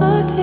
Look